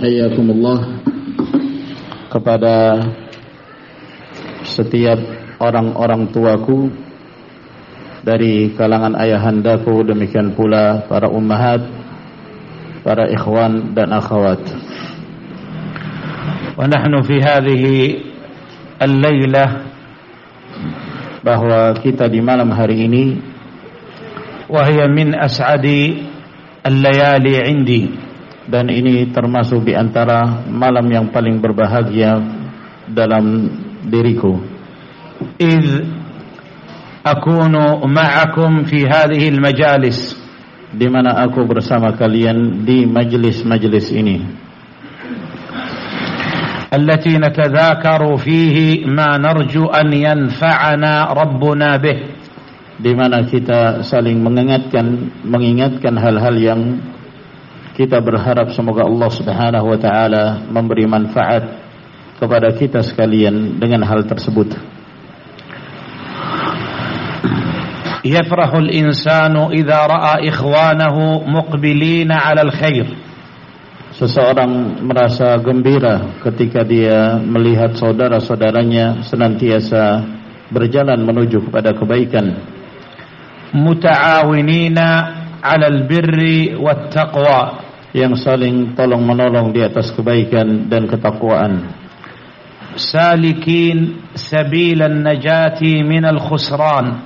Hayyakumullah kepada setiap orang-orang tuaku dari kalangan ayahandaku demikian pula para ummahat para ikhwan dan akhwat. Wa nahnu fi hadhihi al-lailah bahwa kita di malam hari ini wa hiya min as'adi al-layali 'indi dan ini termasuk di antara malam yang paling berbahagia dalam diriku iz akunu ma'akum fi hadhihi al-majalis di mana aku bersama kalian di majlis-majlis ini التي نتذاكر فيه ما نرجو أن ينفعنا ربنا به di mana kita saling mengingatkan mengingatkan hal-hal yang kita berharap semoga Allah Subhanahu wa taala memberi manfaat kepada kita sekalian dengan hal tersebut. Yafrahul insanu idza ra'a ikhwanahu muqbilina 'ala al-khair. Seseorang merasa gembira ketika dia melihat saudara-saudaranya senantiasa berjalan menuju kepada kebaikan. Muta'awinina 'alal al-birri wat-taqwa yang saling tolong menolong di atas kebaikan dan ketakwaan. Salikin sabilan najati minal khusran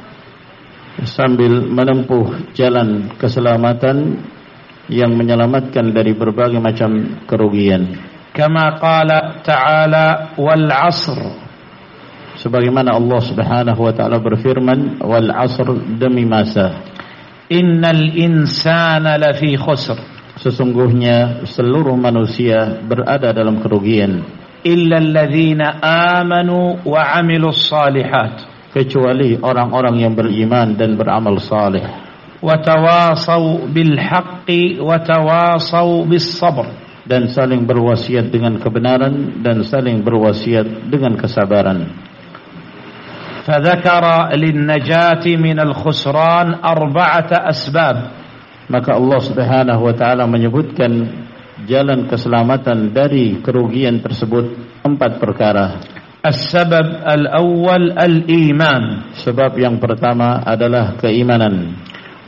sambil menempuh jalan keselamatan yang menyelamatkan dari berbagai macam kerugian. Kama qala ta'ala wal 'asr sebagaimana Allah Subhanahu wa taala berfirman wal 'asr demi masa innal insana lafi khusr sesungguhnya seluruh manusia berada dalam kerugian illa alladhina amanu wa 'amilus salihat kecuali orang-orang yang beriman dan beramal saleh. Watawasau bil haqqi watawasau bis sabr dan saling berwasiat dengan kebenaran dan saling berwasiat dengan kesabaran. Fadzakara lin najati min al khusran arba'ata asbab maka Allah Subhanahu wa taala menyebutkan jalan keselamatan dari kerugian tersebut empat perkara. As-sabab al-awwal al-iman. Sebab yang pertama adalah keimanan.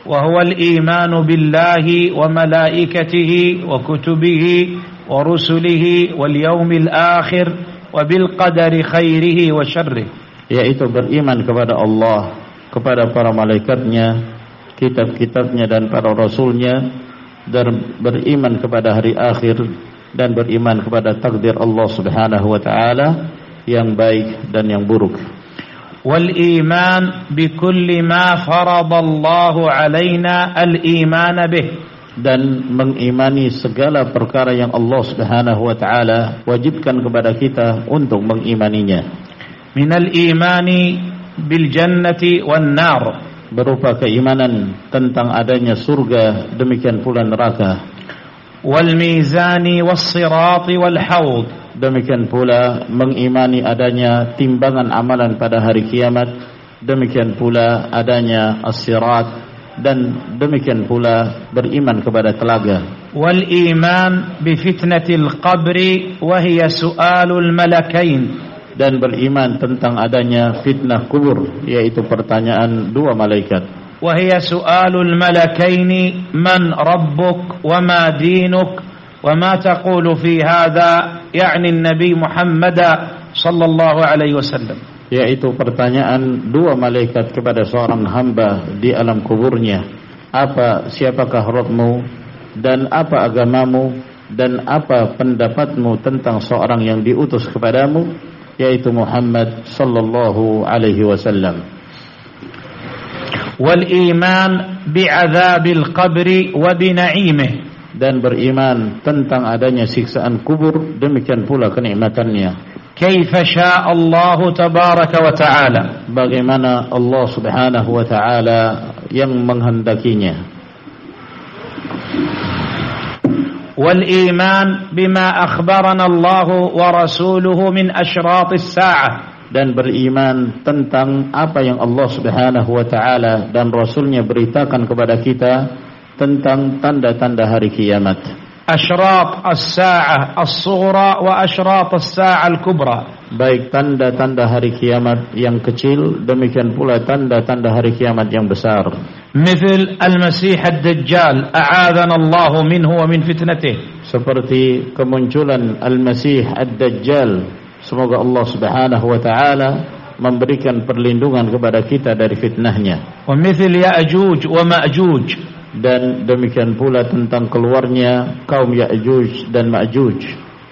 Wa huwa al-iman billahi wa malaikatihi wa kutubihi wa rusulihi wal yaumil akhir wa bil qadari khairihi wa syarrihi. Yaitu beriman kepada Allah, kepada para malaikatnya, kitab-kitabnya dan para rasulnya dan beriman kepada hari akhir dan beriman kepada takdir Allah Subhanahu wa taala yang baik dan yang buruk. Wal iman bi kulli ma faradallahu alaina al iman bih dan mengimani segala perkara yang Allah Subhanahu wa taala wajibkan kepada kita untuk mengimaninya. Min al imani bil jannati wan nar berupa keimanan tentang adanya surga demikian pula neraka. Wal mizani was sirati wal haud demikian pula mengimani adanya timbangan amalan pada hari kiamat. Demikian pula adanya as-sirat. Dan demikian pula beriman kepada telaga. Wal iman bi fitnatil qabri wa hiya su'alul malakain dan beriman tentang adanya fitnah kubur yaitu pertanyaan dua malaikat wa hiya su'alul malakain man rabbuk wa ma dinuk وما تقول في هذا يعني النبي محمد صلى الله عليه وسلم yaitu pertanyaan dua malaikat kepada seorang hamba di alam kuburnya apa siapakah Rabbmu dan apa agamamu dan apa pendapatmu tentang seorang yang diutus kepadamu Yaitu Muhammad sallallahu alaihi wasallam wal iman bi'adzabil qabri wa bi na'imihi dan beriman tentang adanya siksaan kubur demikian pula kenikmatannya kaifa syaa Allah tabaraka wa taala bagaimana Allah subhanahu wa taala yang menghendakinya wal iman bima akhbarana Allah wa rasuluhu min asyratis saah dan beriman tentang apa yang Allah Subhanahu wa taala dan rasulnya beritakan kepada kita tentang tanda-tanda hari kiamat. أشراط الساعة الصغرى وأشراط الساعة الكبرى baik tanda-tanda hari kiamat yang kecil demikian pula tanda-tanda hari kiamat yang besar مثل المسيح الدجال أعاذنا الله منه ومن فتنته seperti kemunculan Al-Masih Ad-Dajjal semoga Allah Subhanahu wa taala memberikan perlindungan kepada kita dari fitnahnya ومثل يأجوج ومأجوج dan demikian pula tentang keluarnya kaum Ya'juj dan Ma'juj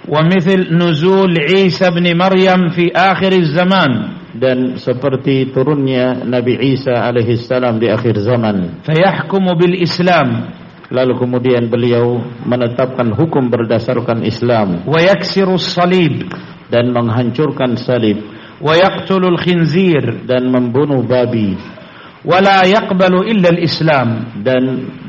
ومثل نزول عيسى بن مريم في آخر الزمان dan seperti turunnya Nabi Isa alaihissalam di akhir zaman. Fayahkumu bil Islam. Lalu kemudian beliau menetapkan hukum berdasarkan Islam. Wayaksiru salib. Dan menghancurkan salib. Wayaktulu khinzir. Dan membunuh babi. Wala yakbalu illa al-Islam. Dan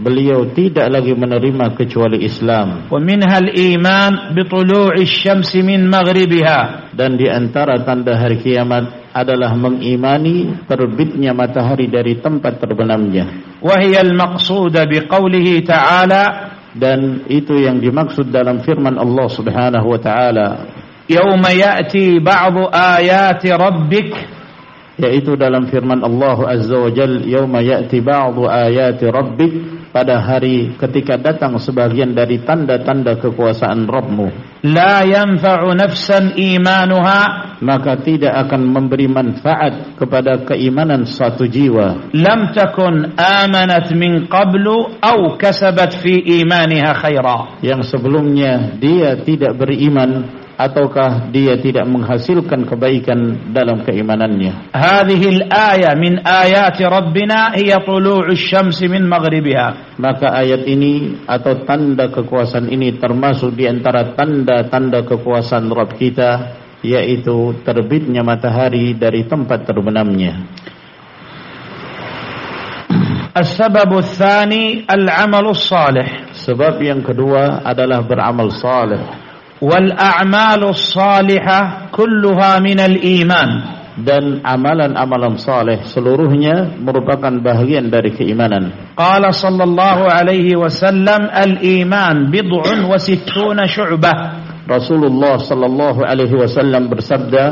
beliau tidak lagi menerima kecuali Islam. Wa minha al-iman bitulu'i syamsi min maghribiha. Dan di antara tanda hari kiamat adalah mengimani terbitnya matahari dari tempat terbenamnya. Wahyul maksud dari qaulihi taala dan itu yang dimaksud dalam firman Allah subhanahu wa taala. يوم yati بعض ayat Rabbik. yaitu dalam firman Allah azza wa jalla. يوم yati بعض ayati rabbik pada hari ketika datang sebagian dari tanda-tanda kekuasaan Rabbmu. La yanfa'u nafsan imanuha. Maka tidak akan memberi manfaat kepada keimanan satu jiwa. Lam takun amanat min qablu au kasabat fi imaniha khaira. Yang sebelumnya dia tidak beriman ataukah dia tidak menghasilkan kebaikan dalam keimanannya? Hadhihi al-aya min ayati rabbina hiya tulu'us syamsi min maghribiha. Maka ayat ini atau tanda kekuasaan ini termasuk di antara tanda-tanda kekuasaan Rabb kita yaitu terbitnya matahari dari tempat terbenamnya. As-sabab tsani al-'amal salih. sebab yang kedua adalah beramal saleh wal والأعمال الصالحة كلها من iman dan amalan-amalan saleh seluruhnya merupakan bahagian dari keimanan. Qala sallallahu alaihi wasallam al-iman bid'un wa sittuna syu'bah. Rasulullah sallallahu alaihi wasallam bersabda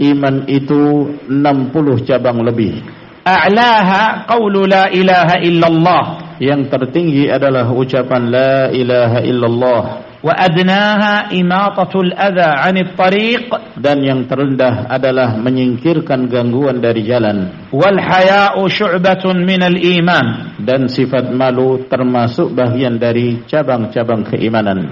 iman itu 60 cabang lebih أعلاها قول لا إله إلا الله yang tertinggi adalah ucapan la ilaha illallah وأدناها إماطة الأذى عن الطريق dan yang terendah adalah menyingkirkan gangguan dari jalan والحياء شعبة من الإيمان dan sifat malu termasuk bagian dari cabang-cabang keimanan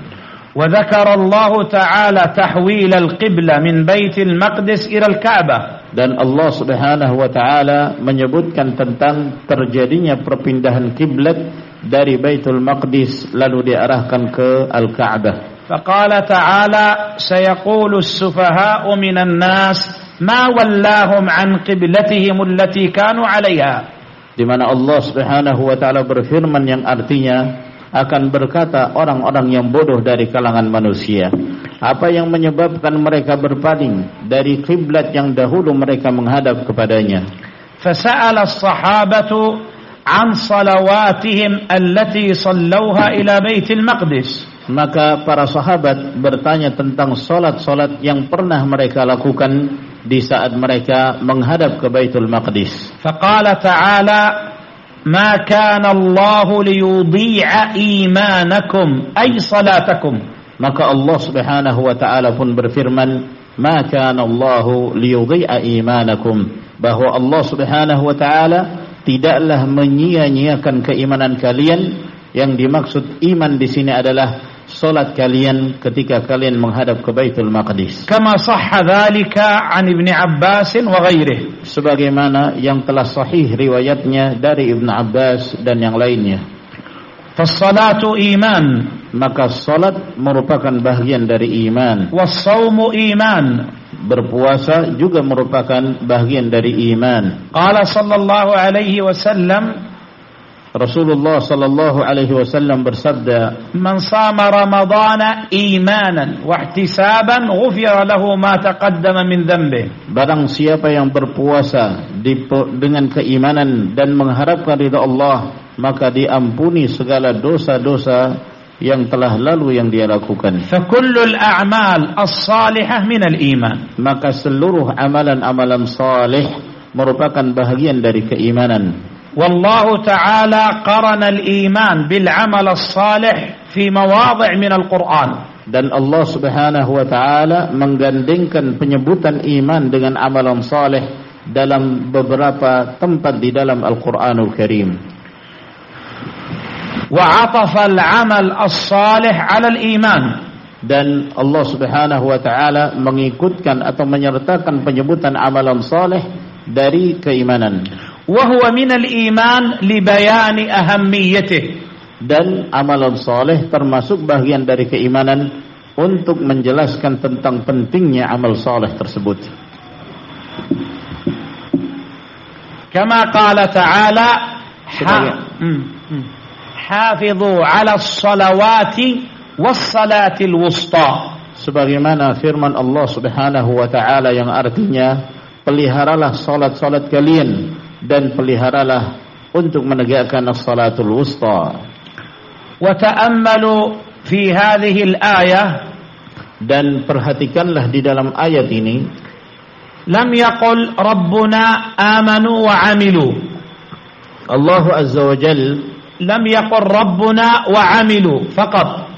وذكر الله تعالى تحويل القبلة من بيت المقدس إلى الكعبة dan Allah Subhanahu wa taala menyebutkan tentang terjadinya perpindahan kiblat dari Baitul Maqdis lalu diarahkan ke Al-Ka'bah. Faqala ta'ala sayaqulu as-sufaha'u minan nas ma wallahum an qiblatihim allati kanu 'alayha. Di mana Allah Subhanahu wa taala berfirman yang artinya akan berkata orang-orang yang bodoh dari kalangan manusia. Apa yang menyebabkan mereka berpaling dari kiblat yang dahulu mereka menghadap kepadanya? Fasaal as-sahabatu an salawatihim allati sallauha ila baitil maqdis. Maka para sahabat bertanya tentang solat-solat yang pernah mereka lakukan di saat mereka menghadap ke Baitul Maqdis. Faqala ta'ala ما كان الله ليضيع إيمانكم أي صلاتكم maka Allah Subhanahu wa taala pun berfirman ma kana Allah liyudhi'a imanakum bahwa Allah Subhanahu wa taala tidaklah menyia-nyiakan keimanan kalian yang dimaksud iman di sini adalah salat kalian ketika kalian menghadap ke Baitul Maqdis. Kama sahha dzalika an Ibn Abbas wa ghairihi. Sebagaimana yang telah sahih riwayatnya dari Ibn Abbas dan yang lainnya. Fassalatu iman maka salat merupakan bahagian dari iman. Wassaumu iman berpuasa juga merupakan bahagian dari iman. Qala sallallahu alaihi wasallam Rasulullah sallallahu alaihi wasallam bersabda, "Man shama Ramadhana imanan wa ihtisaban ghufira lahu ma taqaddama min dhanbi." Barang siapa yang berpuasa dengan keimanan dan mengharapkan ridha Allah, maka diampuni segala dosa-dosa yang telah lalu yang dia lakukan. Fa kullul a'mal as-salihah min al-iman. Maka seluruh amalan-amalan salih merupakan bahagian dari keimanan. والله تعالى قرن الإيمان بالعمل الصالح في مواضع من القرآن dan Allah Subhanahu wa taala menggandengkan penyebutan iman dengan amalan saleh dalam beberapa tempat di dalam Al-Qur'anul Karim وعطف العمل الصالح على الإيمان dan Allah Subhanahu wa taala mengikutkan atau menyertakan penyebutan amalan saleh dari keimanan وهو من الإيمان لبيان أهميته. dan amalan soleh termasuk bagian dari keimanan untuk menjelaskan tentang pentingnya amal soleh tersebut. كما قال تعالى حافظوا على الصلوات والصلاة wusta sebagaimana firman Allah Subhanahu wa taala yang artinya peliharalah salat-salat kalian dan peliharalah untuk menegakkan salatul wusta. Wa ta'ammalu fi hadhihi al-ayah. Dan perhatikanlah di dalam ayat ini. Lam yaqul rabbuna amanu wa amilu. Allah azza wa jalla lam yaqul rabbuna wa amilu. Faqat.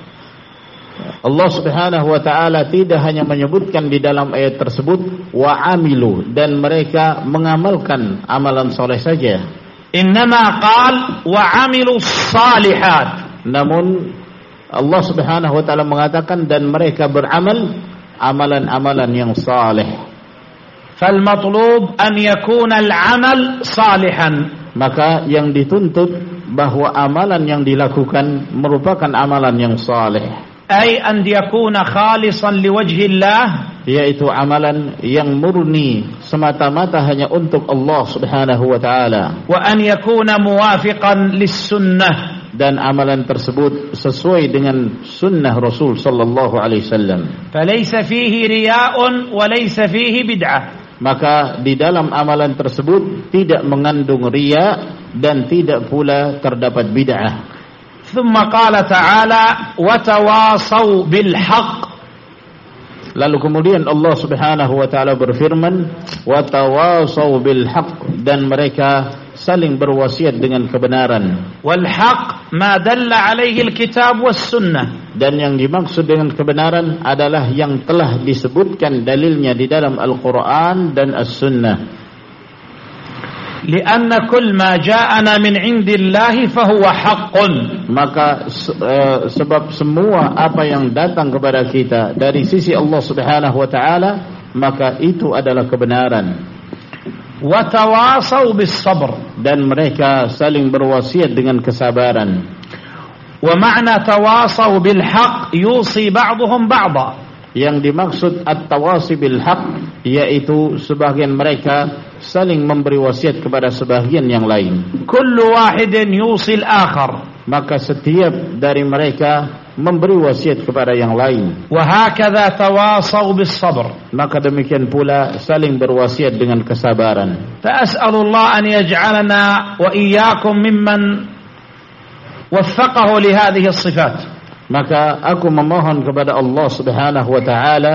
Allah Subhanahu wa taala tidak hanya menyebutkan di dalam ayat tersebut wa amilu dan mereka mengamalkan amalan soleh saja إنما قال وعملوا الصالحات namun Allah Subhanahu wa taala mengatakan dan mereka beramal amalan-amalan yang saleh فالمطلوب أن يكون العمل صالحا maka yang dituntut bahwa amalan yang dilakukan merupakan amalan yang saleh ay an yakuna khalisan liwajhi Allah? Yaitu amalan yang murni semata-mata hanya untuk Allah Subhanahu wa taala. Wa an yakuna muwafiqan lis sunnah dan amalan tersebut sesuai dengan sunnah Rasul sallallahu alaihi wasallam. Falaysa fihi riya'un wa laysa fihi bid'ah. Maka di dalam amalan tersebut tidak mengandung riya dan tidak pula terdapat bid'ah. ثم قال تعالى وتواصوا بالحق. Lalu kemudian Allah Subhanahu wa taala berfirman وتواصوا بالحق dan mereka saling berwasiat dengan kebenaran. Wal haq ma dalla alaihi al kitab was sunnah. Dan yang dimaksud dengan kebenaran adalah yang telah disebutkan dalilnya di dalam Al-Qur'an dan As-Sunnah. لأن كل ما جاءنا min indillahi fahuwa haqqun maka uh, sebab semua apa yang datang kepada kita dari sisi Allah Subhanahu wa taala maka itu adalah kebenaran wa tawasaw bis sabr dan mereka saling berwasiat dengan kesabaran wa ma'na tawasaw bil haqq yusi ba'dhum ba'dha yang dimaksud at-tawasi bil haq yaitu sebagian mereka saling memberi wasiat kepada sebagian yang lain. Kullu wahidin yusil akhar. Maka setiap dari mereka memberi wasiat kepada yang lain. Wa hakadha tawasau bis sabr. Maka demikian pula saling berwasiat dengan kesabaran. Fa as'alullah an yaj'alana wa iyyakum mimman waffaqahu li hadhihi as-sifat maka aku memohon kepada Allah Subhanahu wa taala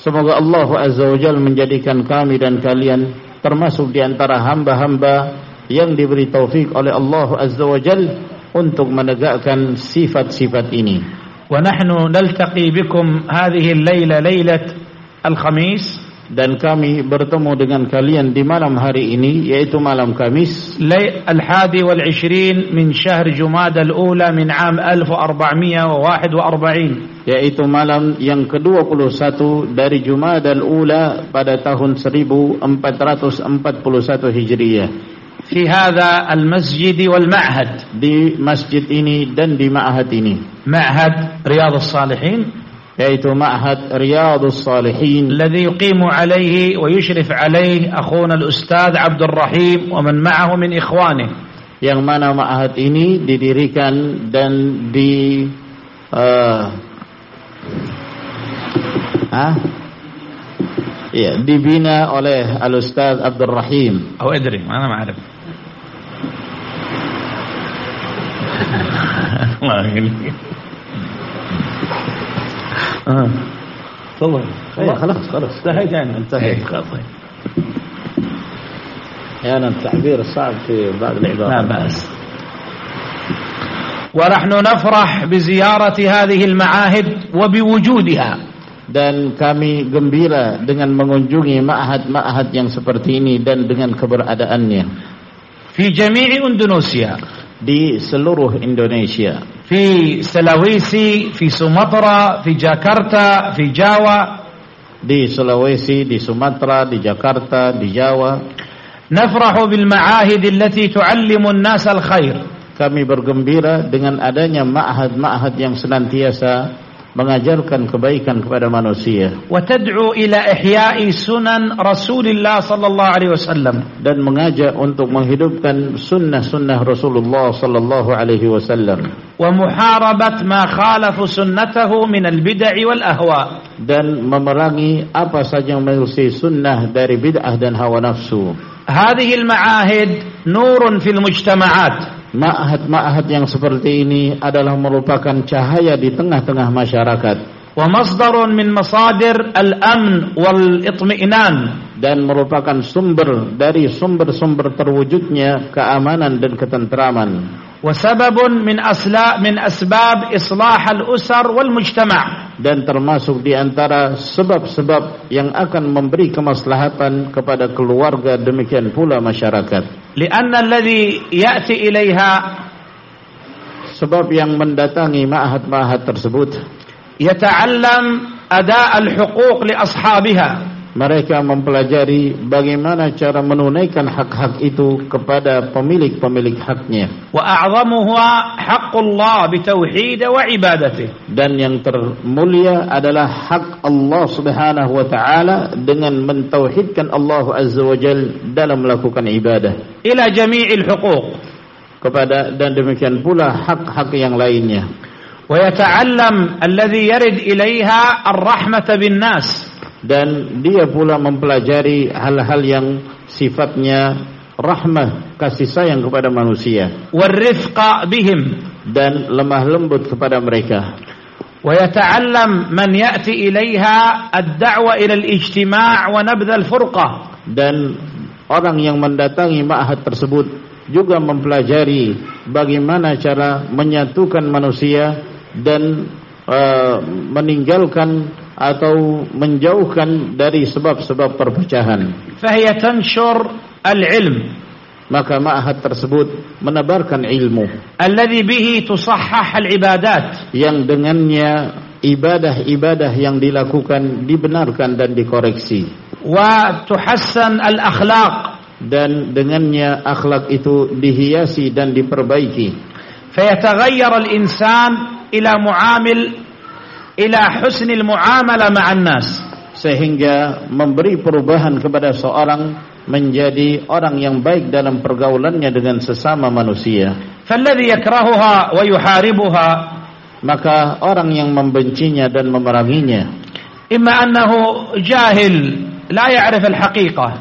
semoga Allah Azza wa Jalla menjadikan kami dan kalian termasuk di antara hamba-hamba yang diberi taufik oleh Allah Azza wa Jalla untuk menegakkan sifat-sifat ini ونحن نلتقي بكم هذه الليلة ليلة الخميس dan kami bertemu dengan kalian di malam hari ini yaitu malam Kamis. Al hadi wal 20 min syahr Jumada al-ula min am 1441 yaitu malam yang ke-21 dari Jumada al-ula pada tahun 1441 Hijriah. Fi hadha al-masjid wal ma'had di masjid ini dan di ma'had ini. Ma'had Riyadhus Salihin. Yaitu ma'had Riyadus Salihin الذي يقيم عليه ويشرف عليه أخونا الأستاذ عبد الرحيم ومن معه من إخوانه yang mana ma'had ini didirikan dan di uh, ah ya dibina oleh Al-Ustaz Abdul Rahim أو أدري أنا ما أعرف آه. تفضل. أي خلاص. خلاص انتهيت يعني انتهيت. طيب. أحيانا التعبير صعب في بعض لا العبارات بأس. ونحن نفرح بزيارة هذه المعاهد وبوجودها. Dan kami gembira dengan mengunjungi ma'had-ma'had yang seperti ini dan dengan keberadaannya. في جميع أندونيسيا. di seluruh Indonesia. Di Sulawesi, di Sumatera, di Jakarta, di Jawa. Di Sulawesi, di Sumatera, di Jakarta, di Jawa. Nafrahu bil ma'ahid allati tu'allimu an-nas al-khair. Kami bergembira dengan adanya ma'had-ma'had yang senantiasa mengajarkan kebaikan kepada manusia. wa tad'u ila ihya'i sunan rasulillah sallallahu alaihi wasallam dan mengajak untuk menghidupkan sunnah-sunnah Rasulullah sallallahu alaihi wasallam. wa muharabat ma khalafu sunnatahu min al-bid'i wal ahwa dan memerangi apa saja yang menyelisih sunnah dari bid'ah dan hawa nafsu. hadhihi al-ma'ahid nurun fil mujtama'at ma'ahad-ma'ahad yang seperti ini adalah merupakan cahaya di tengah-tengah masyarakat. Wa masdarun min masadir al-amn wal itmi'nan dan merupakan sumber dari sumber-sumber terwujudnya keamanan dan ketenteraman وسبب من أسلا من أسباب إصلاح الأسر والمجتمع. Dan termasuk di antara sebab-sebab yang akan memberi kemaslahatan kepada keluarga demikian pula masyarakat. لأن الذي يأتي إليها sebab yang mendatangi ma'had-ma'had tersebut يتعلم أداء li ashabiha mereka mempelajari bagaimana cara menunaikan hak-hak itu kepada pemilik-pemilik haknya وأعظمها حق الله بتوحيد وعبادته dan yang termulia adalah hak Allah Subhanahu wa taala dengan mentauhidkan Allah Azza wa Jal dalam melakukan ibadah إلى جميع الحقوق kepada dan demikian pula hak-hak yang lainnya ويتعلم الذي يرد إليها الرحمة بالناس dan dia pula mempelajari hal-hal yang sifatnya rahmah kasih sayang kepada manusia والرفق بهم dan lemah lembut kepada mereka ويتعلم من يأتي إليها الدعوة إلى الاجتماع ونبذ الفرقة dan orang yang mendatangi ma'had tersebut juga mempelajari bagaimana cara menyatukan manusia dan uh, meninggalkan atau menjauhkan dari sebab-sebab perpecahan. Fahiya tanshur al-ilm. Maka ma'ahad tersebut menebarkan ilmu. Alladhi bihi tusahhah al-ibadat. Yang dengannya ibadah-ibadah yang dilakukan dibenarkan dan dikoreksi. Wa tuhassan al-akhlaq. Dan dengannya akhlak itu dihiasi dan diperbaiki. Fayataghayyar al-insan ila mu'amil ila husnil muamalah ma'an nas. Sehingga memberi perubahan kepada seorang menjadi orang yang baik dalam pergaulannya dengan sesama manusia. Falladhi yakrahuha wa yuharibuha. Maka orang yang membencinya dan memeranginya. Imma annahu jahil la ya'rif al-haqiqah.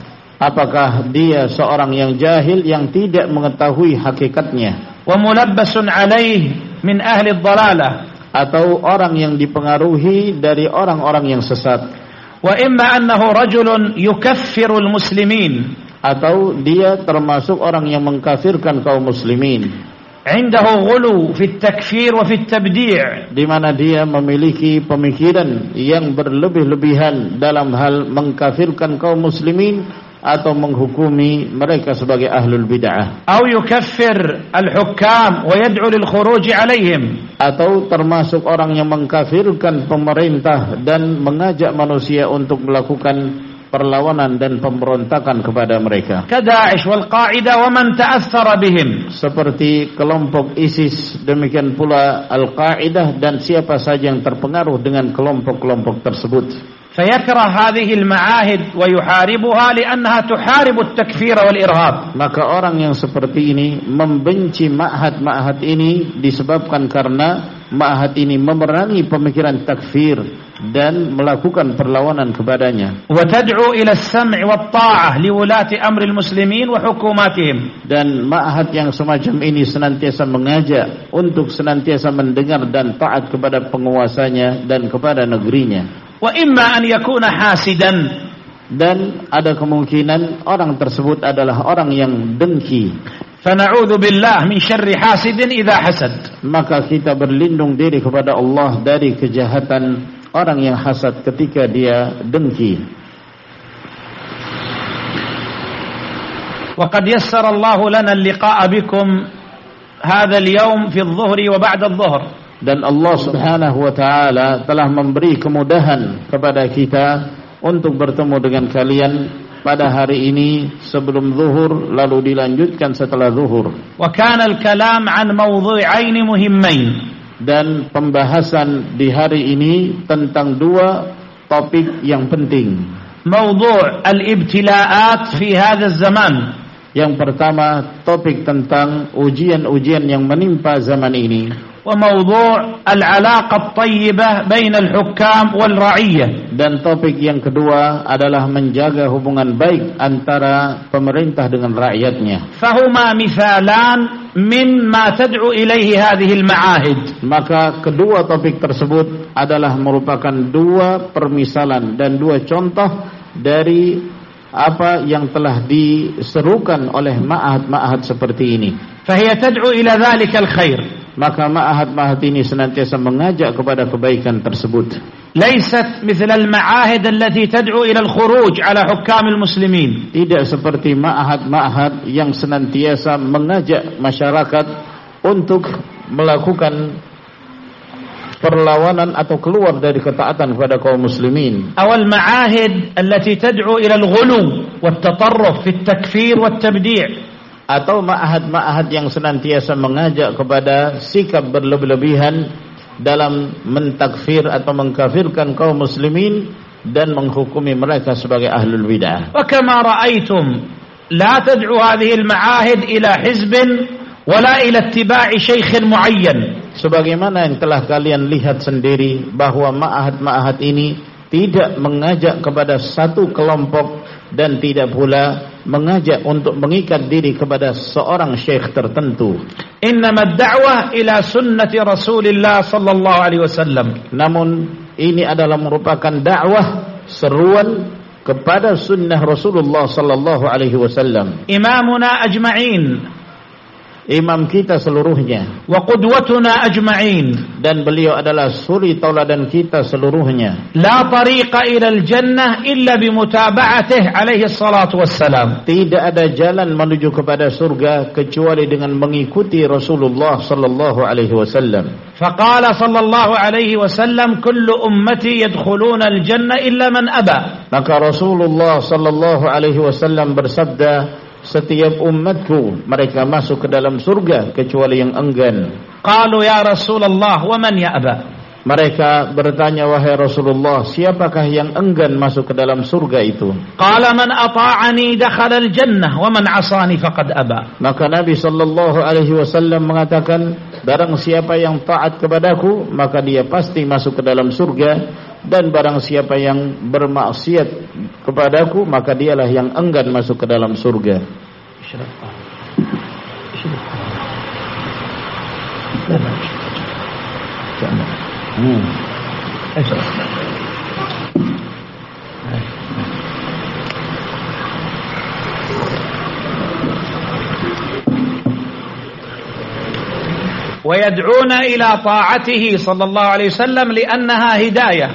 Apakah dia seorang yang jahil yang tidak mengetahui hakikatnya? Wa mulabbasun alayhi min ahli ad-dalalah atau orang yang dipengaruhi dari orang-orang yang sesat. Wa imma annahu rajulun yukaffirul muslimin atau dia termasuk orang yang mengkafirkan kaum muslimin. Indahu ghulu fi takfir wa fi tabdi' Di mana dia memiliki pemikiran yang berlebih-lebihan dalam hal mengkafirkan kaum muslimin atau menghukumi mereka sebagai ahlul bid'ah. Atau yukaffir al-hukam wa yad'u lil khuruj 'alaihim. Atau termasuk orang yang mengkafirkan pemerintah dan mengajak manusia untuk melakukan perlawanan dan pemberontakan kepada mereka. Kada'ish wal qa'ida wa man ta'athara bihim. Seperti kelompok ISIS demikian pula al-qa'idah dan siapa saja yang terpengaruh dengan kelompok-kelompok tersebut. فيكره هذه المعاهد ويحاربها لأنها تحارب التكفير والإرهاب maka orang yang seperti ini membenci ma'had-ma'had ini disebabkan karena ma'had ini memerangi pemikiran takfir dan melakukan perlawanan kepadanya وتدعو إلى السمع والطاعة لولاة أمر المسلمين وحكوماتهم dan ma'had yang semacam ini senantiasa mengajak untuk senantiasa mendengar dan taat kepada penguasanya dan kepada negerinya وإما أن يكون حاسدا dan ada kemungkinan orang tersebut adalah orang yang dengki فنعوذ بالله من شر حاسد إذا حسد maka kita berlindung diri kepada Allah dari kejahatan orang yang hasad ketika dia dengki وقد يسر الله لنا اللقاء بكم هذا اليوم في الظهر وبعد الظهر dan Allah Subhanahu wa taala telah memberi kemudahan kepada kita untuk bertemu dengan kalian pada hari ini sebelum zuhur lalu dilanjutkan setelah zuhur. Wa kana al-kalam an mawdhi'ain muhimmain. Dan pembahasan di hari ini tentang dua topik yang penting. Mawdhu' al-ibtila'at fi hadha zaman yang pertama topik tentang ujian-ujian yang menimpa zaman ini. وموضوع العلاقة الطيبة بين الحكام والرعية dan topik yang kedua adalah menjaga hubungan baik antara pemerintah dengan rakyatnya فهما مثالان مما تدعو إليه هذه المعاهد maka kedua topik tersebut adalah merupakan dua permisalan dan dua contoh dari apa yang telah diserukan oleh ma'ahad-ma'ahad seperti ini فهي تدعو إلى ذلك الخير maka ma'ahad-ma'ahad ini senantiasa mengajak kepada kebaikan tersebut. Laisat mithlal ma'ahid allati tad'u ila al-khuruj ala hukamil muslimin. Tidak seperti ma'ahad-ma'ahad yang senantiasa mengajak masyarakat untuk melakukan perlawanan atau keluar dari ketaatan kepada kaum muslimin. Awal ma'ahid allati tad'u ila al-ghulu wa tatarruf fi at-takfir wa tabdi' atau ma'ahad-ma'ahad yang senantiasa mengajak kepada sikap berlebihan dalam mentakfir atau mengkafirkan kaum muslimin dan menghukumi mereka sebagai ahlul bidah. Wa kama ra'aitum la tad'u hadhihi al-ma'ahid ila hizbin wala ila ittiba'i shaykhin mu'ayyan. Sebagaimana yang telah kalian lihat sendiri bahawa ma'ahad-ma'ahad ini tidak mengajak kepada satu kelompok dan tidak pula mengajak untuk mengikat diri kepada seorang syekh tertentu. Innama ad-da'wah ila sunnati Rasulillah sallallahu alaihi wasallam. Namun ini adalah merupakan dakwah seruan kepada sunnah Rasulullah sallallahu alaihi wasallam. Imamuna ajma'in imam kita seluruhnya. Wa qudwatuna ajma'in. Dan beliau adalah suri tauladan kita seluruhnya. La tariqa ila al jannah illa bimutaba'atihi alaihi salatu wassalam. Tidak ada jalan menuju kepada surga kecuali dengan mengikuti Rasulullah sallallahu alaihi wasallam. Faqala sallallahu alaihi wasallam kullu ummati yadkhuluna al jannah illa man aba. Maka Rasulullah sallallahu alaihi wasallam bersabda setiap umatku mereka masuk ke dalam surga kecuali yang enggan. Qalu ya Rasulullah wa man ya'ba? Mereka bertanya wahai Rasulullah, siapakah yang enggan masuk ke dalam surga itu? Qala man ata'ani dakhala al-jannah wa man 'asani faqad aba. Maka Nabi sallallahu alaihi wasallam mengatakan, barang siapa yang taat kepadaku, maka dia pasti masuk ke dalam surga dan barang siapa yang bermaksiat kepadaku maka dialah yang enggan masuk ke dalam surga Hmm. ويدعون إلى طاعته صلى الله عليه وسلم لأنها هداية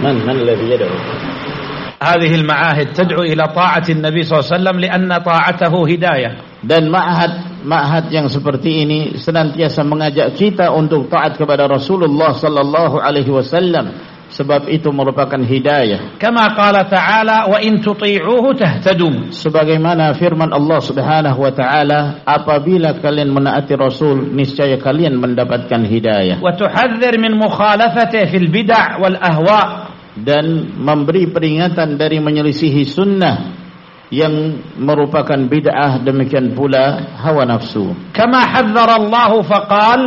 من من الذي يدعو هذه المعاهد تدعو إلى طاعة النبي صلى الله عليه وسلم لأن طاعته هداية dan ma'had ma'had yang seperti ini senantiasa mengajak kita untuk taat kepada Rasulullah sallallahu alaihi wasallam sebab itu merupakan hidayah كما قال تعالى وإن تطيعوه تهتدوا sebagaimana firman Allah Subhanahu wa taala apabila kalian menaati Rasul niscaya kalian mendapatkan hidayah وتحذر من مخالفته في البدع والأهواء dan memberi peringatan dari menyelisihi sunnah yang merupakan bid'ah demikian pula hawa nafsu. Kama hadzara Allah faqal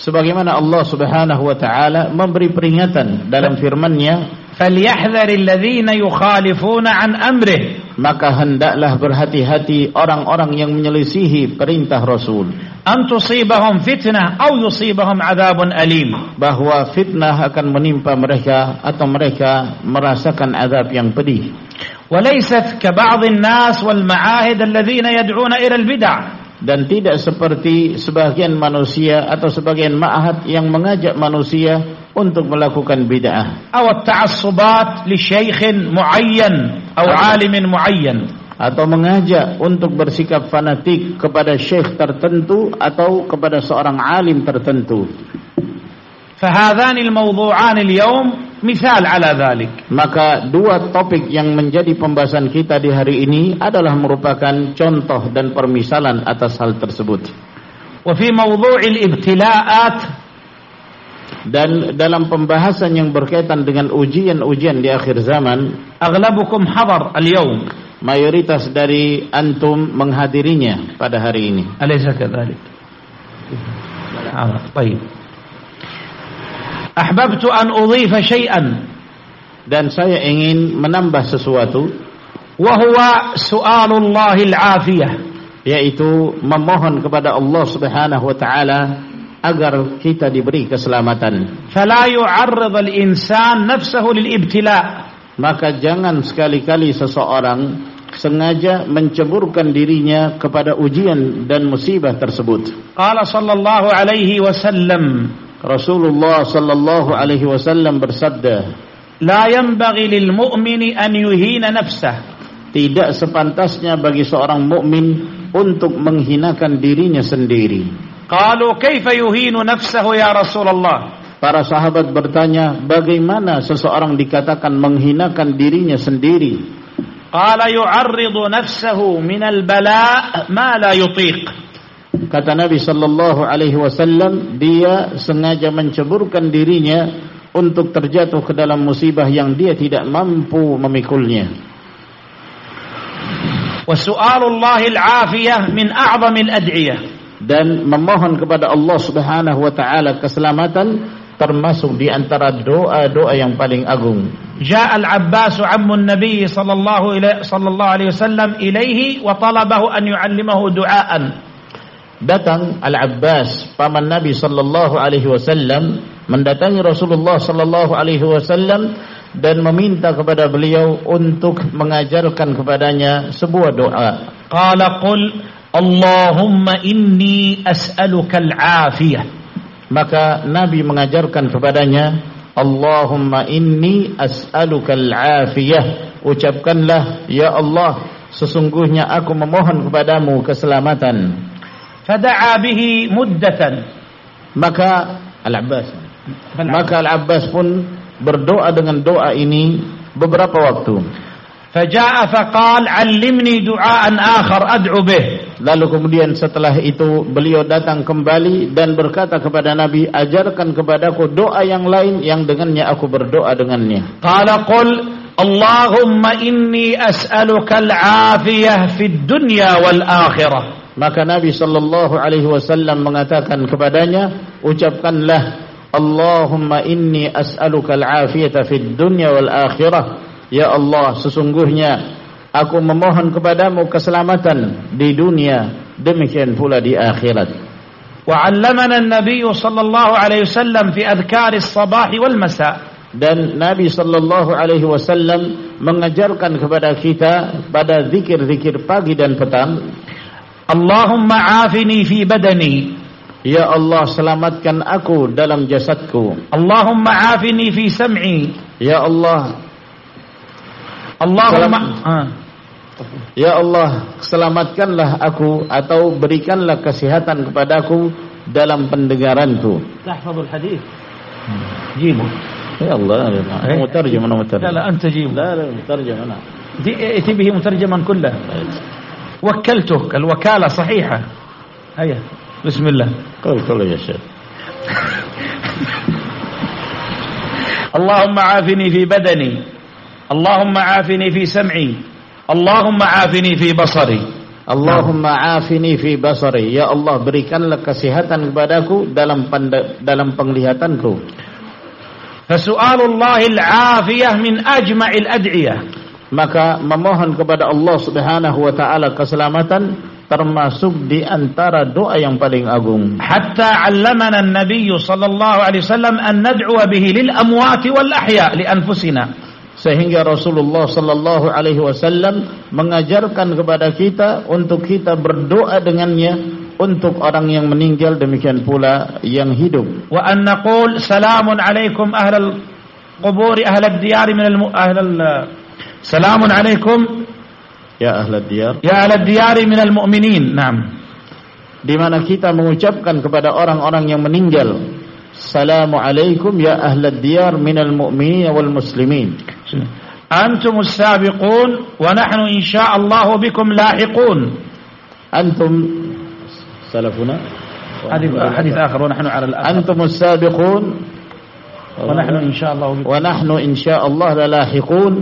sebagaimana Allah Subhanahu wa taala memberi peringatan dalam firman-Nya فليحذر الذين يخالفون عن أمره maka hendaklah berhati-hati orang-orang yang menyelisihi perintah Rasul أن تصيبهم فتنة أو يصيبهم عذاب أليم bahwa fitnah akan menimpa mereka atau mereka merasakan azab yang pedih وليست كبعض الناس والمعاهد الذين يدعون إلى البدع dan tidak seperti sebagian manusia atau sebagian ma'ahad yang mengajak manusia untuk melakukan bid'ah. Awat ta'assubat li syaikhin mu'ayyan atau alimin mu'ayyan. Atau mengajak untuk bersikap fanatik kepada syekh tertentu atau kepada seorang alim tertentu. فهذان الموضوعان اليوم مثال على ذلك maka dua topik yang menjadi pembahasan kita di hari ini adalah merupakan contoh dan permisalan atas hal tersebut وفي موضوع الابتلاءات dan dalam pembahasan yang berkaitan dengan ujian-ujian di akhir zaman أغلبكم حضر اليوم mayoritas dari antum menghadirinya pada hari ini أليس كذلك طيب Ahbabtu an udhifa syai'an. Dan saya ingin menambah sesuatu. Wa huwa su'alullahil afiyah. Yaitu memohon kepada Allah Subhanahu wa taala agar kita diberi keselamatan. Fala yu'arrid al-insan nafsahu lil-ibtila. Maka jangan sekali-kali seseorang sengaja menceburkan dirinya kepada ujian dan musibah tersebut. Qala sallallahu alaihi wasallam. Rasulullah sallallahu alaihi wasallam bersabda, "La yanbaghi lil mu'mini an yuhina nafsah." Tidak sepantasnya bagi seorang mukmin untuk menghinakan dirinya sendiri. Qalu kaifa yuhinu nafsahu ya Rasulullah? Para sahabat bertanya, bagaimana seseorang dikatakan menghinakan dirinya sendiri? Qala yu'arridu nafsahu min al-bala' ma la yutiq kata Nabi sallallahu alaihi wasallam dia sengaja menceburkan dirinya untuk terjatuh ke dalam musibah yang dia tidak mampu memikulnya. Wa su'alullahil al-afiyah min a'zamil ad'iyah. dan memohon kepada Allah Subhanahu wa taala keselamatan termasuk di antara doa-doa yang paling agung. Ja' al-Abbas ammun Nabi sallallahu alaihi wasallam ilaihi wa talabahu an yu'allimahu du'aan datang Al Abbas paman Nabi sallallahu alaihi wasallam mendatangi Rasulullah sallallahu alaihi wasallam dan meminta kepada beliau untuk mengajarkan kepadanya sebuah doa. Qala qul Allahumma inni as'aluka al-afiyah. Maka Nabi mengajarkan kepadanya, Allahumma inni as'aluka al-afiyah. Ucapkanlah, Ya Allah, sesungguhnya aku memohon kepadamu keselamatan. فدعا به مدة Maka Al-Abbas Maka Al-Abbas pun berdoa dengan doa ini beberapa waktu. فجاء فقال علمني دعاء آخر أدعو به Lalu kemudian setelah itu beliau datang kembali dan berkata kepada Nabi, ajarkan kepadaku doa yang lain yang dengannya aku berdoa dengannya. قال قل اللهم إني أسألك العافية في الدنيا والآخرة maka Nabi sallallahu alaihi wasallam mengatakan kepadanya ucapkanlah Allahumma inni as'alukal afiyata fid dunya wal akhirah ya Allah sesungguhnya aku memohon kepadamu keselamatan di dunia demikian pula di akhirat. Wa 'allamana an-nabiy sallallahu alaihi wasallam fi adhkar as-sabah wal masa. Dan Nabi sallallahu alaihi wasallam mengajarkan kepada kita pada zikir-zikir pagi dan petang اللهم عافني في بدني Ya Allah selamatkan aku dalam jasadku. اللهم عافني في سمعي Ya Allah, اللهم Salam- آه. Ya Allah, selamatkanlah aku atau berikanlah kesehatan kepadaku dalam pendengaranku. تحفظ الحديث جيبه Ya Allah, Eh? mutarjim ana لا mutarjim. لا أنت جيبه لا لا mutarjim ana. دي- ائت به مترجما كله وكلتك الوكالة صحيحة. هيا بسم الله. قل قل يا شيخ. اللهم عافني في بدني. اللهم عافني في سمعي. اللهم عافني في بصري. اللهم عافني في بصري. يا الله berikanlah kesehatan kepadaku dalam dalam penglihatanku. فسؤال الله العافية من أجمع الأدعية. Maka memohon kepada Allah Subhanahu wa taala keselamatan termasuk di antara doa yang paling agung. Hatta 'allamana an-nabiy sallallahu alaihi wasallam an nad'u bihi lil amwat wal ahya li anfusina. Sehingga Rasulullah sallallahu alaihi wasallam mengajarkan kepada kita untuk kita berdoa dengannya untuk orang yang meninggal demikian pula yang hidup. Wa an naqul salamun alaikum ahlal qubur ahlad diyar min al ahlal alaikum ya ahlad diyar ya ahlad diyar min al mu'minin. Naam. Di mana kita mengucapkan kepada orang-orang yang meninggal Salamu alaikum ya ahlad diyar min al mu'minin wal muslimin. Antum as-sabiqun wa nahnu insyaallah bikum lahiqun. Antum سلفنا حديث حديث آخر ونحن على الآخر أنتم السابقون ونحن إن شاء الله ونحن إن شاء الله للاحقون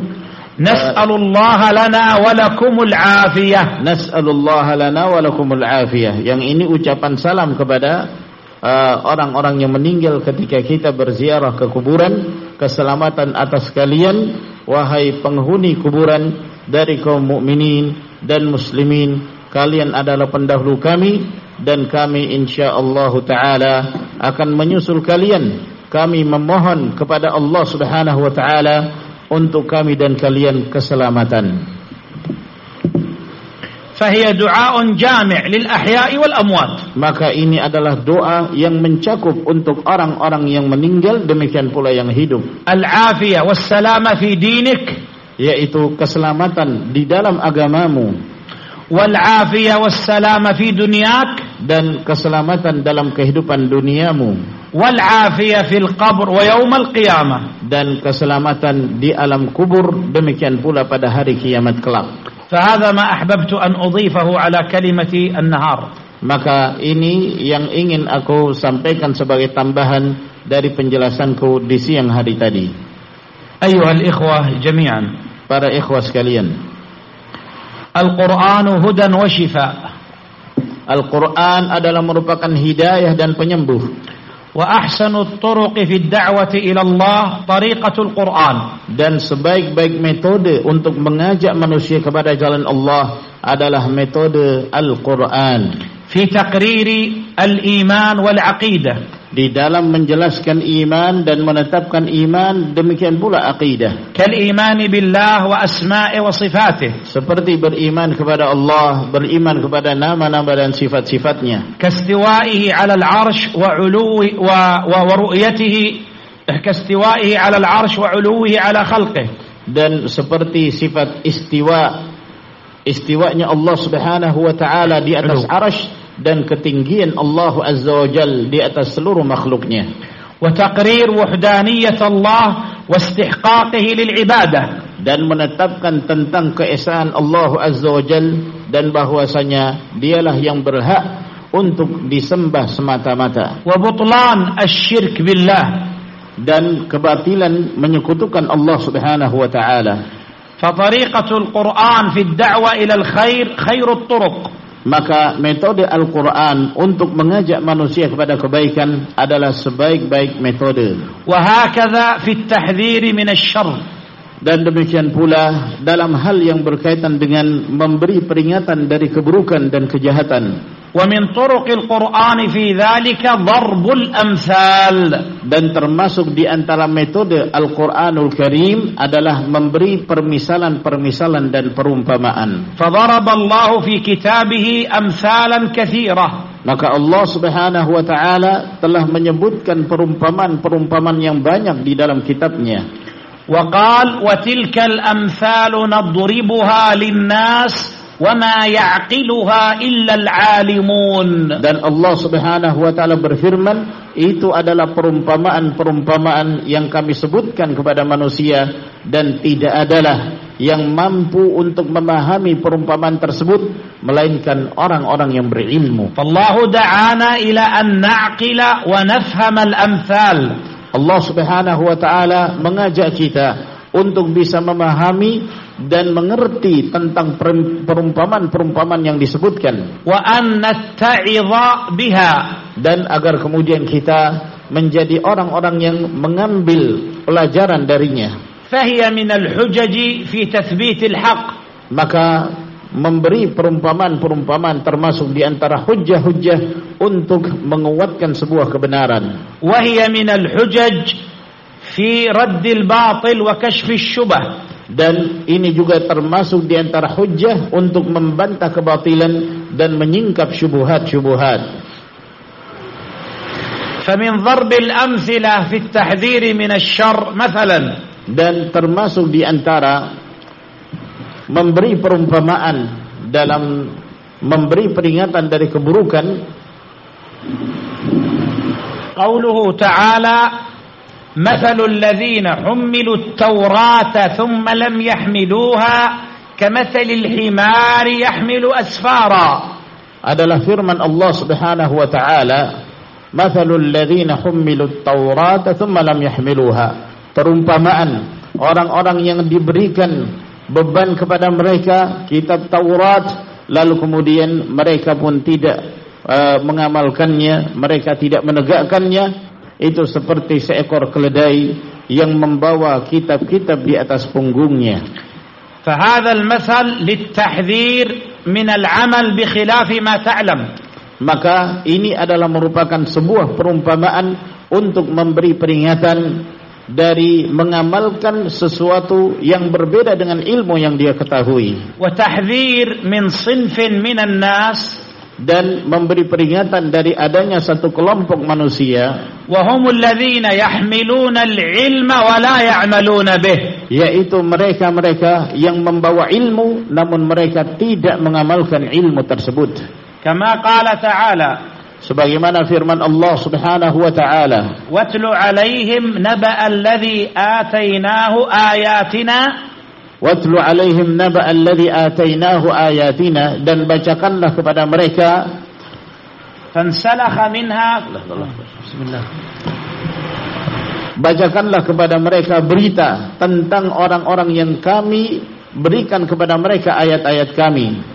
نسأل الله لنا ولكم العافية نسأل الله لنا ولكم العافية yang ini ucapan salam kepada uh, orang-orang uh, yang meninggal ketika kita berziarah ke kuburan keselamatan atas kalian wahai penghuni kuburan dari kaum mukminin dan muslimin kalian adalah pendahulu kami dan kami insyaallah taala akan menyusul kalian kami memohon kepada Allah Subhanahu wa taala untuk kami dan kalian keselamatan. Fahiya du'aun jami' lil ahya'i wal amwat. Maka ini adalah doa yang mencakup untuk orang-orang yang meninggal demikian pula yang hidup. Al afiyah was salama fi dinik. Yaitu keselamatan di dalam agamamu wal afiyah was salama fi dunyak. Dan keselamatan dalam kehidupan duniamu. Wal afiyah fil qabr wa yaumil qiyamah. Dan keselamatan di alam kubur demikian pula pada hari kiamat kelak. Fa hadha ma ahbabtu an udhifahu ala kalimati an-nahar. Maka ini yang ingin aku sampaikan sebagai tambahan dari penjelasanku di siang hari tadi. Ayuhal ikhwah jami'an. Para ikhwah sekalian Al-Quran hudan wa shifa. Al-Quran adalah merupakan hidayah dan penyembuh. Wa ahsanu turuqi fi da'wati ila Allah tariqatul Quran. Dan sebaik-baik metode untuk mengajak manusia kepada jalan Allah adalah metode Al-Quran. Fi taqriri al-iman wal aqidah. Di dalam menjelaskan iman dan menetapkan iman demikian pula akidah kal iman billah wa asma'i wa sifatih. Seperti beriman kepada Allah beriman kepada nama-nama dan sifat-sifatnya. Kastiwaihi 'ala al-'arsh wa 'uluwi wa wa ru'yatihi. Kastiwaihi 'ala al-'arsh wa 'uluwihi 'ala khalqihi dan seperti sifat istiwa istiwanya Allah Subhanahu wa taala di atas arasy dan ketinggian Allah Azza wa Jal di atas seluruh makhluknya. Wa taqrir wahdaniyat Allah wa istihqaqihi lil ibadah dan menetapkan tentang keesaan Allah Azza wa Jal dan bahwasanya dialah yang berhak untuk disembah semata-mata. Wa butlan asy-syirk billah dan kebatilan menyekutukan Allah Subhanahu wa taala. Fa tariqatul Qur'an fi ad-da'wa ila al-khair khairut turuq maka metode Al-Quran untuk mengajak manusia kepada kebaikan adalah sebaik-baik metode. Wahakadha fit tahdhiri min asyarr. Dan demikian pula dalam hal yang berkaitan dengan memberi peringatan dari keburukan dan kejahatan. ومن طرق القرآن في ذلك ضرب الأمثال dan termasuk di antara metode Al-Qur'anul Karim adalah memberi permisalan-permisalan dan perumpamaan. فضرب الله في كتابه أمثالا كثيرة maka Allah Subhanahu wa taala telah menyebutkan perumpamaan-perumpamaan yang banyak di dalam kitabnya. وقال وتلك الأمثال نضربها للناس وَمَا يَعْقِلُهَا إِلَّا الْعَالِمُونَ Dan Allah subhanahu wa ta'ala berfirman, itu adalah perumpamaan-perumpamaan yang kami sebutkan kepada manusia dan tidak adalah yang mampu untuk memahami perumpamaan tersebut melainkan orang-orang yang berilmu. Allahu da'ana ila an na'qila wa nafhama al-amthal. Allah Subhanahu wa taala mengajak kita untuk bisa memahami dan mengerti tentang perumpamaan-perumpamaan yang disebutkan. Wa an natta'idha biha. Dan agar kemudian kita menjadi orang-orang yang mengambil pelajaran darinya. Fahiya min al-hujaj fi tathbit al-haq maka memberi perumpamaan-perumpamaan termasuk di antara hujah-hujah untuk menguatkan sebuah kebenaran. Wa hiya min al-hujaj fi raddil batil wa kashfis syubah. Dan ini juga termasuk di antara hujjah untuk membantah kebatilan dan menyingkap syubhat-syubhat. Fa min dharbil amthilah fi at-tahdhir min asy-syarr mathalan. Dan termasuk di antara memberi perumpamaan dalam memberi peringatan dari keburukan. Qauluhu ta'ala مثل الذين حملوا التوراة ثم لم يحملوها كمثل الحمار يحمل أسفارا adalah firman Allah Subhanahu wa taala mathalul ladzina hummilut taurata thumma lam yahmiluha perumpamaan orang-orang yang diberikan beban kepada mereka kitab Taurat lalu kemudian mereka pun tidak uh, mengamalkannya mereka tidak menegakkannya itu seperti seekor keledai yang membawa kitab-kitab di atas punggungnya فهذا المثل للتحذير من العمل بخلاف ما تعلم maka ini adalah merupakan sebuah perumpamaan untuk memberi peringatan dari mengamalkan sesuatu yang berbeda dengan ilmu yang dia ketahui wa tahdhir min sinfin minan nas dan memberi peringatan dari adanya satu kelompok manusia. Wahumul ladzina yahmiluna al-ilma wa la ya'maluna bih. Yaitu mereka-mereka yang membawa ilmu namun mereka tidak mengamalkan ilmu tersebut. Kama qala ta'ala. Sebagaimana firman Allah Subhanahu wa ta'ala. Watlu 'alaihim naba alladhi atainahu ayatina watlu alaihim naba alladhi atainahu ayatina. Dan bacakanlah kepada mereka. Fansalakha minha. Bismillah. Bacakanlah kepada mereka berita tentang orang-orang yang kami berikan kepada mereka ayat-ayat kami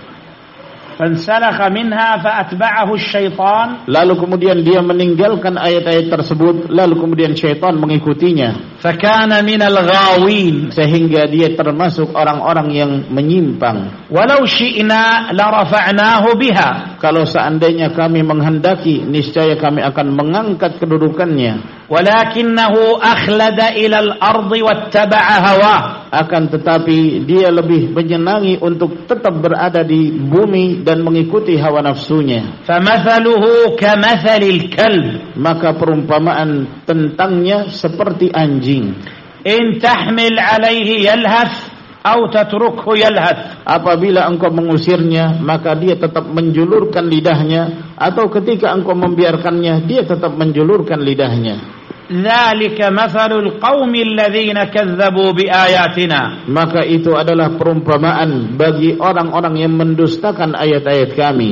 فانسلخ منها فأتبعه syaitan. Lalu kemudian dia meninggalkan ayat-ayat tersebut. Lalu kemudian syaitan mengikutinya. فكان minal ghawin. Sehingga dia termasuk orang-orang yang menyimpang. Walau syi'na la rafa'nahu biha. Kalau seandainya kami menghendaki niscaya kami akan mengangkat kedudukannya. ولكنه أخلد إلى ardi واتبع hawa. Akan tetapi dia lebih menyenangi untuk tetap berada di bumi dan mengikuti hawa nafsunya. Famathaluhu kamathalil kalb. Maka perumpamaan tentangnya seperti anjing. In tahmil alaihi yalhath atau tatrukhu yalhath. Apabila engkau mengusirnya, maka dia tetap menjulurkan lidahnya atau ketika engkau membiarkannya, dia tetap menjulurkan lidahnya. ذلك مثل القوم الذين كذبوا بآياتنا maka itu adalah perumpamaan bagi orang-orang yang mendustakan ayat-ayat kami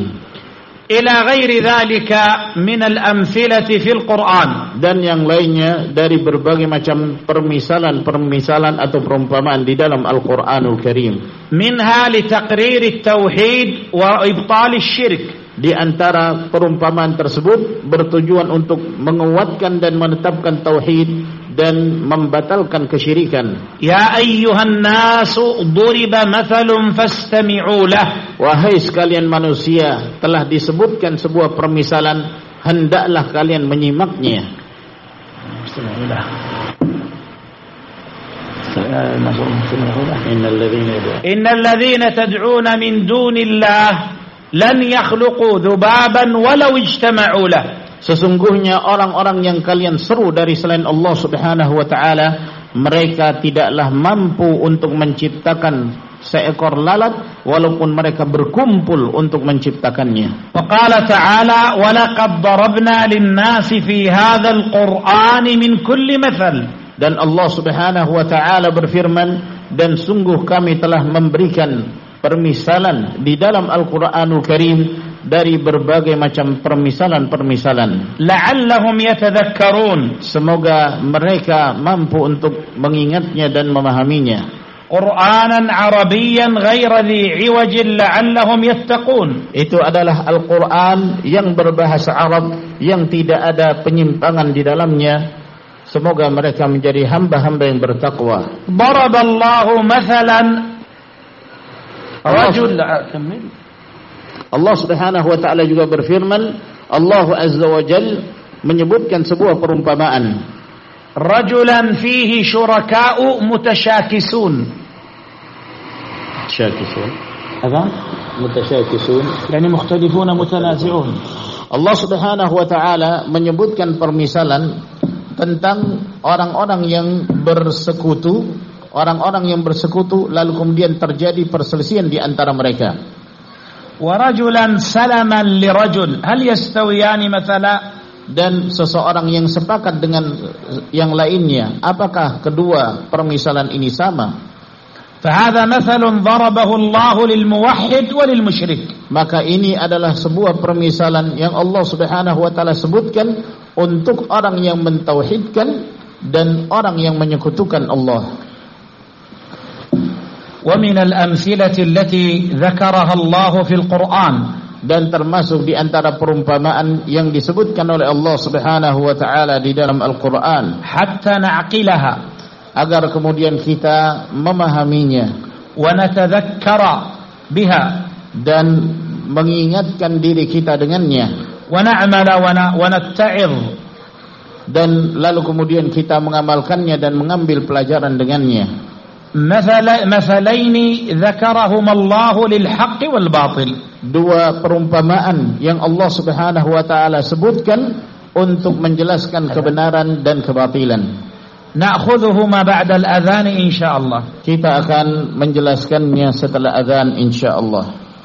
إلى غير ذلك من الأمثلة في القرآن dan yang lainnya dari berbagai macam permisalan-permisalan atau perumpamaan di dalam Al-Qur'anul Karim منها لتقرير التوحيد وإبطال الشرك di antara perumpamaan tersebut bertujuan untuk menguatkan dan menetapkan tauhid dan membatalkan kesyirikan. Ya ayyuhan nasu duriba mathalun fastami'u lah. Wahai sekalian manusia, telah disebutkan sebuah permisalan, hendaklah kalian menyimaknya. Bismillah. Innal ladzina tad'una min dunillah lan yakhluqu dhubaban walau ijtama'u lah. Sesungguhnya orang-orang yang kalian seru dari selain Allah Subhanahu wa taala, mereka tidaklah mampu untuk menciptakan seekor lalat walaupun mereka berkumpul untuk menciptakannya. Faqala ta'ala wa laqad darabna lin-nasi fi hadzal qur'ani min kulli mathal. Dan Allah Subhanahu wa taala berfirman dan sungguh kami telah memberikan permisalan di dalam Al-Quranul Karim dari berbagai macam permisalan-permisalan. La'allahum yatadhakkarun. Semoga mereka mampu untuk mengingatnya dan memahaminya. Qur'anan Arabiyyan ghaira dhi 'iwajin la'allahum yattaqun. Itu adalah Al-Qur'an yang berbahasa Arab yang tidak ada penyimpangan di dalamnya. Semoga mereka menjadi hamba-hamba yang bertakwa. Baraballahu mathalan rajul la'akmil Allah Subhanahu wa taala juga berfirman Allah azza wa Jal menyebutkan sebuah perumpamaan. Rajulan fihi syuraka'u mutasyakisun. Syakisun apa? Mutasyakisun. Yani mukhtalifuna mutanazi'un Allah Subhanahu wa taala menyebutkan permisalan tentang orang-orang yang bersekutu orang-orang yang bersekutu lalu kemudian terjadi perselisihan di antara mereka. ورجلا سلما لرجل هل يستويان مثلا Dan seseorang yang sepakat dengan yang lainnya, apakah kedua permisalan ini sama? فهذا مثل ضربه الله للموحد وللمشرك Maka ini adalah sebuah permisalan yang Allah Subhanahu wa taala sebutkan untuk orang yang mentauhidkan dan orang yang menyekutukan Allah. ومن الأمثلة التي ذكرها الله في القرآن dan termasuk di antara perumpamaan yang disebutkan oleh Allah Subhanahu wa taala di dalam Al-Qur'an حتى نعقلها agar kemudian kita memahaminya ونتذكر بها dan mengingatkan diri kita dengannya ونعمل ون- ونتعظ dan lalu kemudian kita mengamalkannya dan mengambil pelajaran dengannya مثل مثلين ذكرهما الله للحق والباطل dua perumpamaan yang Allah Subhanahu wa taala sebutkan untuk menjelaskan kebenaran dan kebatilan نأخذهما بعد الأذان إن شاء الله kita akan menjelaskannya setelah azan insyaallah